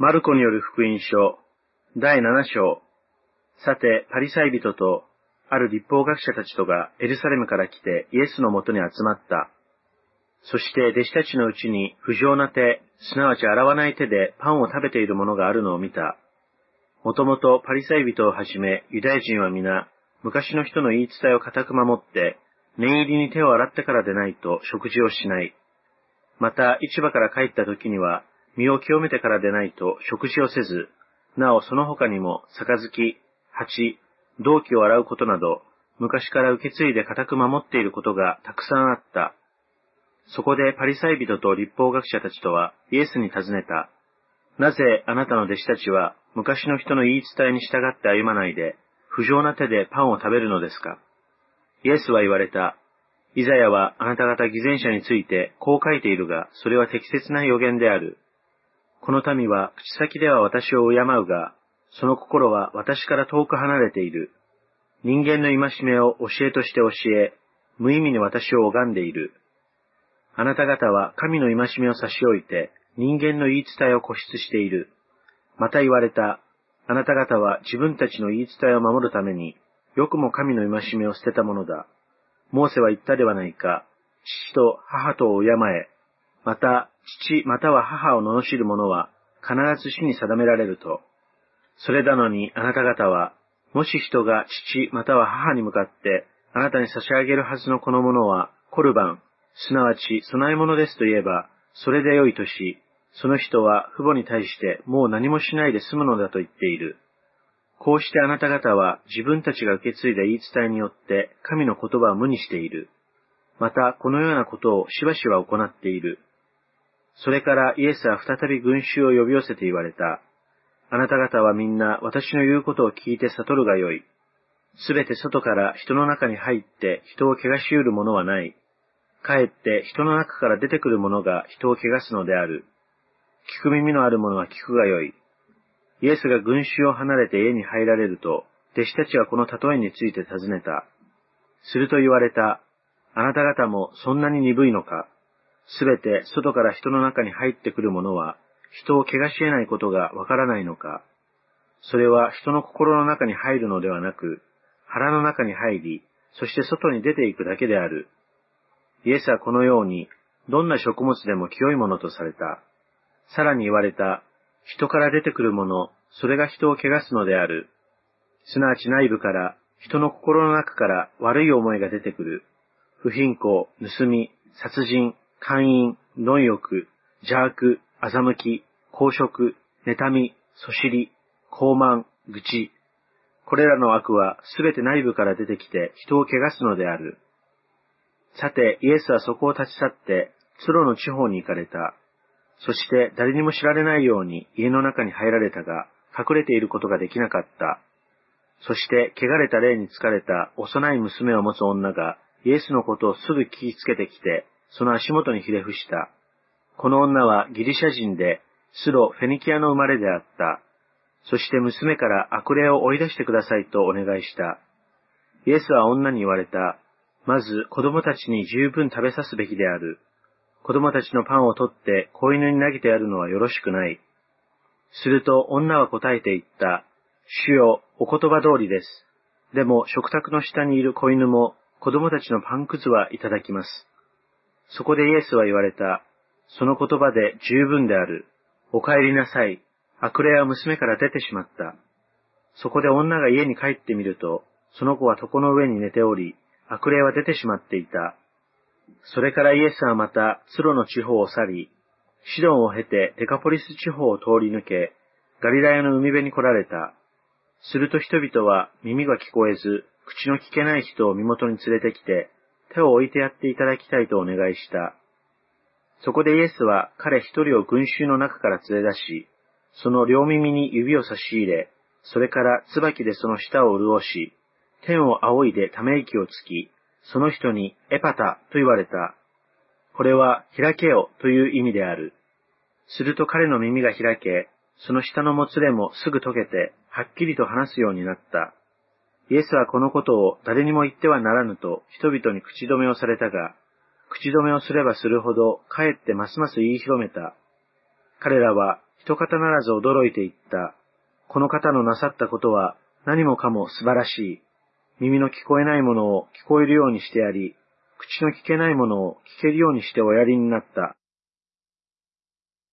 マルコによる福音書、第7章。さて、パリサイ人と、ある立法学者たちとがエルサレムから来てイエスのもとに集まった。そして弟子たちのうちに不浄な手、すなわち洗わない手でパンを食べている者があるのを見た。もともとパリサイ人をはじめユダヤ人は皆、昔の人の言い伝えを固く守って、念入りに手を洗ってからでないと食事をしない。また、市場から帰った時には、身を清めてからでないと食事をせず、なおその他にも、杯、鉢、銅器を洗うことなど、昔から受け継いで固く守っていることがたくさんあった。そこでパリサイ人と立法学者たちとはイエスに尋ねた。なぜあなたの弟子たちは昔の人の言い伝えに従って歩まないで、不浄な手でパンを食べるのですか？イエスは言われた。イザヤはあなた方偽善者についてこう書いているが、それは適切な予言である。この民は口先では私を敬うが、その心は私から遠く離れている。人間の戒めを教えとして教え、無意味に私を拝んでいる。あなた方は神の戒めを差し置いて、人間の言い伝えを固執している。また言われた。あなた方は自分たちの言い伝えを守るために、よくも神の戒めを捨てたものだ。モーセは言ったではないか。父と母とを敬え。また、父または母を罵る者は、必ず死に定められると。それなのにあなた方は、もし人が父または母に向かって、あなたに差し上げるはずのこのものは、コルバン、すなわち供え物ですと言えば、それで良いとし、その人は父母に対してもう何もしないで済むのだと言っている。こうしてあなた方は自分たちが受け継いだ言い伝えによって神の言葉を無にしている。またこのようなことをしばしば行っている。それからイエスは再び群衆を呼び寄せて言われた。あなた方はみんな私の言うことを聞いて悟るがよい。すべて外から人の中に入って人を怪我し得るものはない。かえって人の中から出てくるものが人を怪我すのである。聞く耳のある者は聞くがよい。イエスが群衆を離れて家に入られると、弟子たちはこの例えについて尋ねた。すると言われた。あなた方もそんなに鈍いのか？すべて外から人の中に入ってくるものは、人を怪我し得ないことがわからないのかそれは人の心の中に入るのではなく、腹の中に入り、そして外に出ていくだけである。イエスはこのように、どんな食物でも清いものとされた。さらに言われた、人から出てくるもの、それが人を汚すのである。すなわち内部から、人の心の中から悪い思いが出てくる。不貧困、盗み、殺人、姦淫、貪欲、邪悪、欺き、公職、妬み、そしり、傲慢、愚痴。これらの悪はすべて内部から出てきて人を汚すのである。さて、イエスはそこを立ち去って、ツロの地方に行かれた。そして誰にも知られないように家の中に入られたが、隠れていることができなかった。そして、汚れた霊に疲れた幼い娘を持つ女が、イエスのことをすぐ聞きつけてきて、その足元にひれ伏した。この女はギリシャ人で、スロ・フェニキアの生まれであった。そして娘から悪霊を追い出してくださいとお願いした。イエスは女に言われた。まず子供たちに十分食べさすべきである。子供たちのパンを取って子犬に投げてやるのはよろしくない。すると女は答えて言った。主よ、お言葉通りです。でも食卓の下にいる子犬も子供たちのパンくずはいただきます。そこでイエスは言われた。その言葉で十分である。お帰りなさい。悪霊は娘から出てしまった。そこで女が家に帰ってみると、その子は床の上に寝ており、悪霊は出てしまっていた。それからイエスはまた、ツロの地方を去り、シドンを経てデカポリス地方を通り抜け、ガリラヤの海辺に来られた。すると人々は耳が聞こえず、口の聞けない人を身元に連れてきて、手を置いてやっていただきたいとお願いした。そこでイエスは彼一人を群衆の中から連れ出し、その両耳に指を差し入れ、それから椿でその舌を潤し、天を仰いでため息をつき、その人にエパタと言われた。これは開けよという意味である。すると彼の耳が開け、その下のもつれもすぐ溶けて、はっきりと話すようになった。イエスはこのことを誰にも言ってはならぬと人々に口止めをされたが、口止めをすればするほど、かえってますます言い広めた。彼らは一方ならず驚いていった。この方のなさったことは何もかも素晴らしい。耳の聞こえないものを聞こえるようにしてやり、口の聞けないものを聞けるようにしておやりになった。